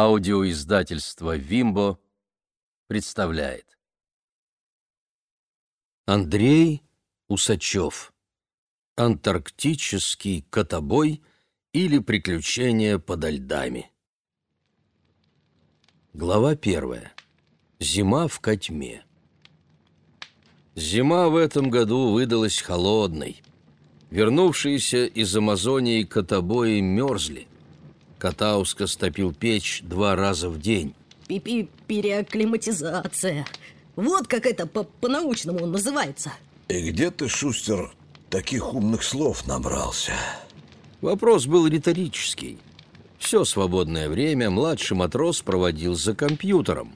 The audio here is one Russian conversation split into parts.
Аудиоиздательство «Вимбо» представляет. Андрей Усачев. Антарктический котобой или приключения подо льдами. Глава первая. Зима в Котьме. Зима в этом году выдалась холодной. Вернувшиеся из Амазонии котобои мерзли – Катаускас топил печь два раза в день. Пипи переакклиматизация. Вот как это по-научному называется. И где ты, Шустер, таких умных слов набрался? Вопрос был риторический. Все свободное время младший матрос проводил за компьютером.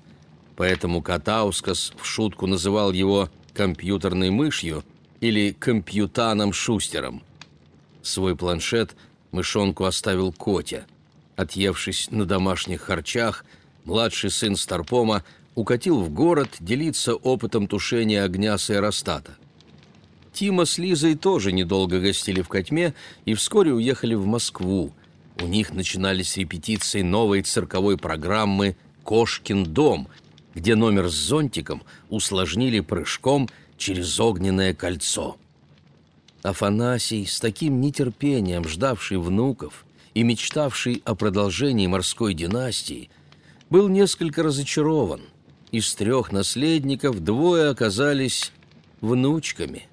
Поэтому Катаускас в шутку называл его компьютерной мышью или компьютаном Шустером. Свой планшет мышонку оставил Котя – Отъевшись на домашних харчах, младший сын Старпома укатил в город делиться опытом тушения огня с аэростата. Тима с Лизой тоже недолго гостили в Котьме и вскоре уехали в Москву. У них начинались репетиции новой цирковой программы «Кошкин дом», где номер с зонтиком усложнили прыжком через огненное кольцо. Афанасий, с таким нетерпением ждавший внуков, и мечтавший о продолжении морской династии, был несколько разочарован. Из трех наследников двое оказались внучками.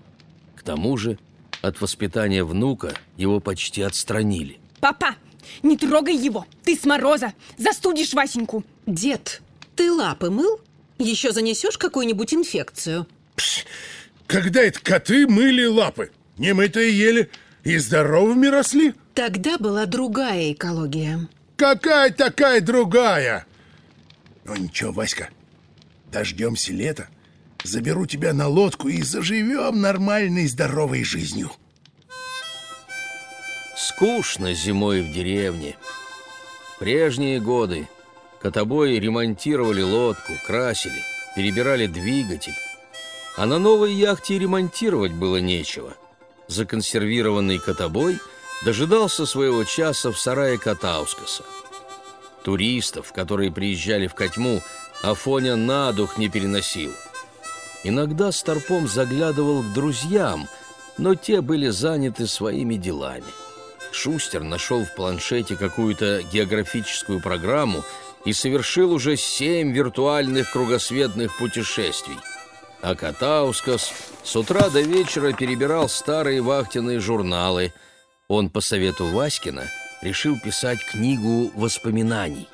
К тому же от воспитания внука его почти отстранили. «Папа, не трогай его! Ты с мороза! Застудишь Васеньку!» «Дед, ты лапы мыл? Еще занесешь какую-нибудь инфекцию?» Пш, Когда это коты мыли лапы? Немытые ели и здоровыми росли? Тогда была другая экология. Какая такая другая? Ну ничего, Васька, дождемся лета, заберу тебя на лодку и заживем нормальной здоровой жизнью. Скучно зимой в деревне. В прежние годы котобои ремонтировали лодку, красили, перебирали двигатель. А на новой яхте ремонтировать было нечего. Законсервированный котобой – дожидался своего часа в сарае Катаускаса. Туристов, которые приезжали в Котьму, Афоня на дух не переносил. Иногда Старпом заглядывал к друзьям, но те были заняты своими делами. Шустер нашел в планшете какую-то географическую программу и совершил уже семь виртуальных кругосветных путешествий. А Катаускас с утра до вечера перебирал старые вахтенные журналы – он по совету Васькина решил писать книгу воспоминаний.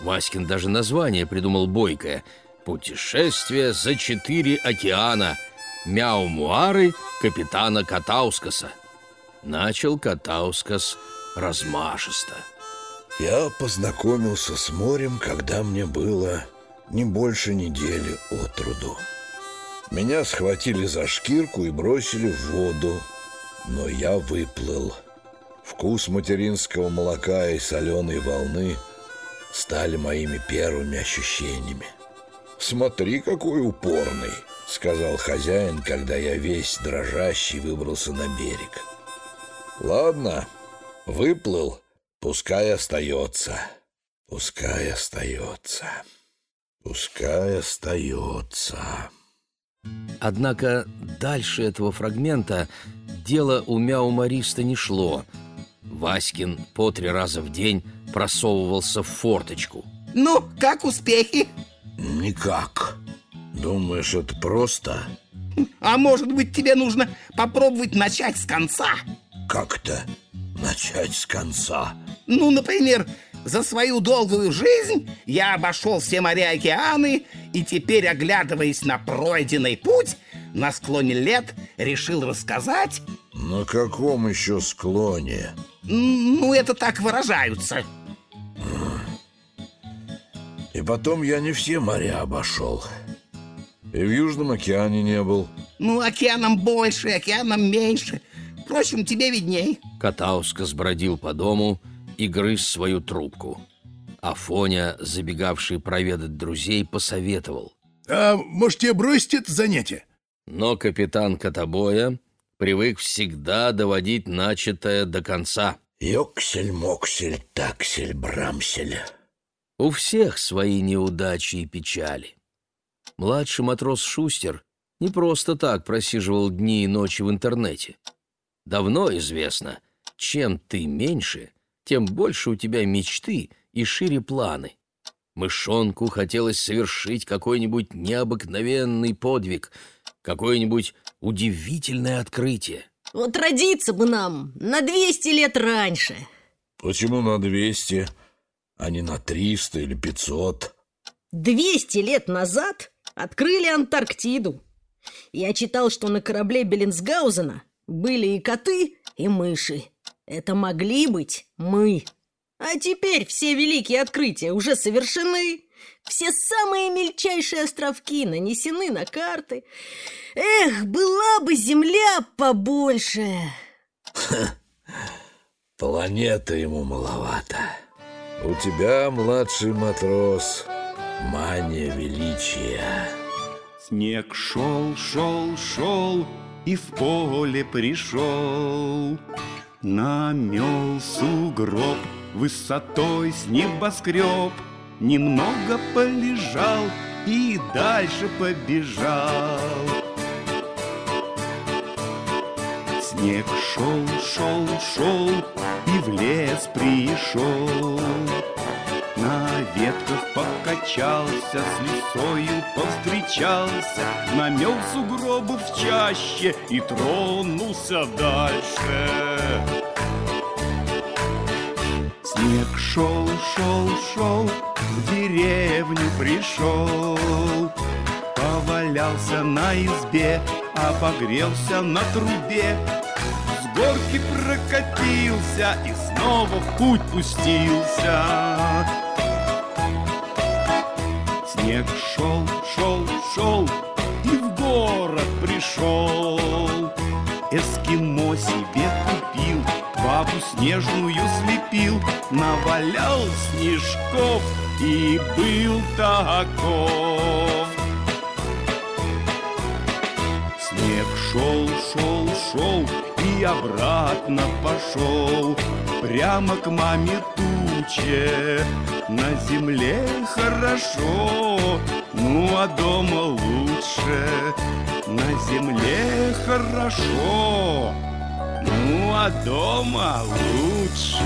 Васькин даже название придумал бойкое «Путешествие за четыре океана. Мяумуары капитана Катаускаса». Начал Катаускас размашисто. Я познакомился с морем, когда мне было не больше недели от труду. Меня схватили за шкирку и бросили в воду, но я выплыл – Вкус материнского молока и соленой волны стали моими первыми ощущениями. «Смотри, какой упорный!» — сказал хозяин, когда я весь дрожащий выбрался на берег. «Ладно, выплыл, пускай остается, пускай остается, пускай остается». Однако дальше этого фрагмента дело у мяумариста не шло — Васькин по три раза в день просовывался в форточку. Ну, как успехи? Никак. Думаешь, это просто? А может быть, тебе нужно попробовать начать с конца? Как-то начать с конца? Ну, например, за свою долгую жизнь я обошел все моря и океаны, и теперь, оглядываясь на пройденный путь, на склоне лет решил рассказать... На каком еще склоне? Ну, это так выражаются. И потом я не все моря обошел. И в Южном океане не был. Ну, океаном больше, океаном меньше. Впрочем, тебе видней. Катауска сбродил по дому и грыз свою трубку. Афоня, забегавший проведать друзей, посоветовал. А может, тебе бросить это занятие? Но капитан Котобоя привык всегда доводить начатое до конца. Йоксель-моксель, таксель, брамсель. У всех свои неудачи и печали. Младший матрос Шустер не просто так просиживал дни и ночи в интернете. Давно известно, чем ты меньше, тем больше у тебя мечты и шире планы. Мышонку хотелось совершить какой-нибудь необыкновенный подвиг, какое-нибудь удивительное открытие. Вот родиться бы нам на 200 лет раньше. Почему на 200, а не на 300 или 500? 200 лет назад открыли Антарктиду. Я читал, что на корабле Беллинсгаузена были и коты, и мыши. Это могли быть мы. А теперь все великие открытия уже совершены. Все самые мельчайшие островки нанесены на карты. Эх, была бы земля побольше. Планета ему маловато. У тебя, младший матрос, мания величия. Снег шел, шел, шел и в поле пришел. Намел сугроб высотой с небоскреб, Немного полежал и дальше побежал. Снег шел, шел, шел и в лес пришел. На ветках покачался, с лисою повстречался, Намел сугробы в чаще и тронулся дальше. Снег шел, шел, шел, в деревню пришел, Повалялся на избе, а погрелся на трубе, С горки прокатился и снова в путь пустился. Снег шел, шел, шел и в город пришел. Эскимо себе купил, снежную слепил, навалял снежков и был таков. Снег шел, шел, шел и обратно пошел Прямо к маме туче. На земле хорошо, ну а дома лучше. На земле хорошо, ну а дома лучше